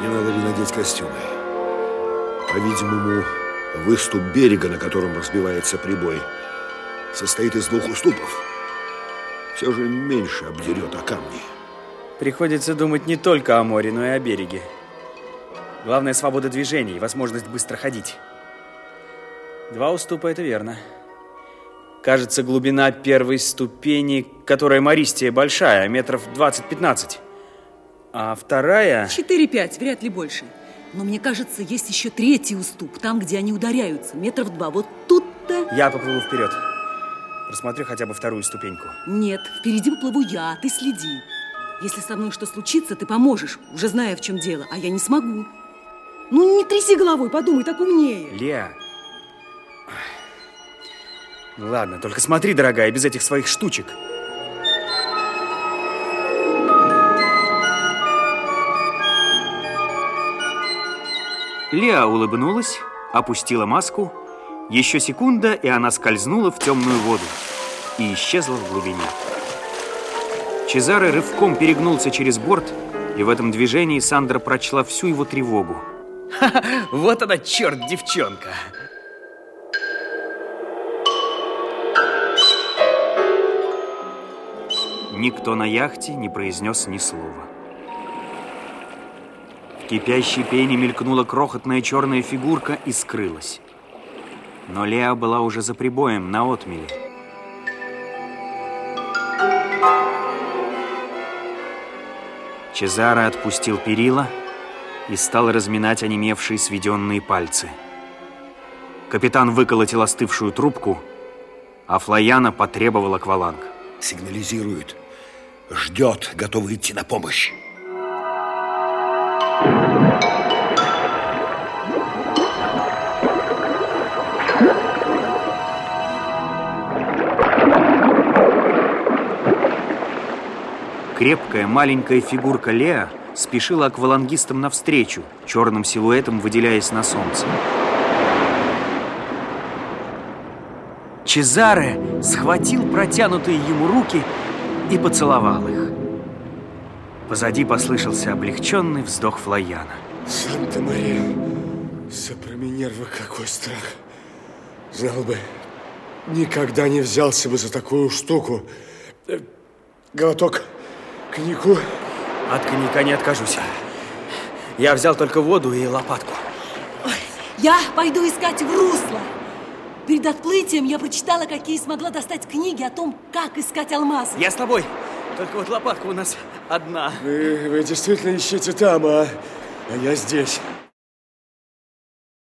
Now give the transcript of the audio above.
снять костюмы. По-видимому, выступ берега, на котором разбивается прибой, состоит из двух уступов. Все же меньше обдерет о камни. Приходится думать не только о море, но и о береге. Главное – свобода движения и возможность быстро ходить. Два уступа – это верно. Кажется, глубина первой ступени, которая Мористия большая, метров 20-15. А вторая... 4-5, вряд ли больше. Но мне кажется, есть еще третий уступ, там, где они ударяются, метров два. Вот тут-то... Я поплыву вперед. Просмотри хотя бы вторую ступеньку. Нет, впереди поплыву я, ты следи. Если со мной что случится, ты поможешь, уже зная, в чем дело, а я не смогу. Ну, не тряси головой, подумай, так умнее. Леа. Ладно, только смотри, дорогая, без этих своих штучек. Леа улыбнулась, опустила маску. Еще секунда, и она скользнула в темную воду и исчезла в глубине. Чезаре рывком перегнулся через борт, и в этом движении Сандра прочла всю его тревогу. Ха -ха, вот она, черт, девчонка! Никто на яхте не произнес ни слова кипящей пене мелькнула крохотная черная фигурка и скрылась. Но Леа была уже за прибоем на отмеле. Чезаро отпустил перила и стал разминать онемевшие сведенные пальцы. Капитан выколотил остывшую трубку, а Флояна потребовала акваланг. Сигнализирует. Ждет, готовый идти на помощь. Крепкая маленькая фигурка Леа спешила аквалангистам навстречу, черным силуэтом выделяясь на солнце. Чезаре схватил протянутые ему руки и поцеловал их. Позади послышался облегченный вздох Флояна. Санта-Мария, Сапроминерва, какой страх. Знал бы, никогда не взялся бы за такую штуку. Э, глоток коньяку. От коньяка не откажусь. Я взял только воду и лопатку. Ой, я пойду искать в русло. Перед отплытием я прочитала, какие смогла достать книги о том, как искать алмазы. Я с тобой. Только вот лопатка у нас одна. Вы, вы действительно ищете там, а, а я здесь.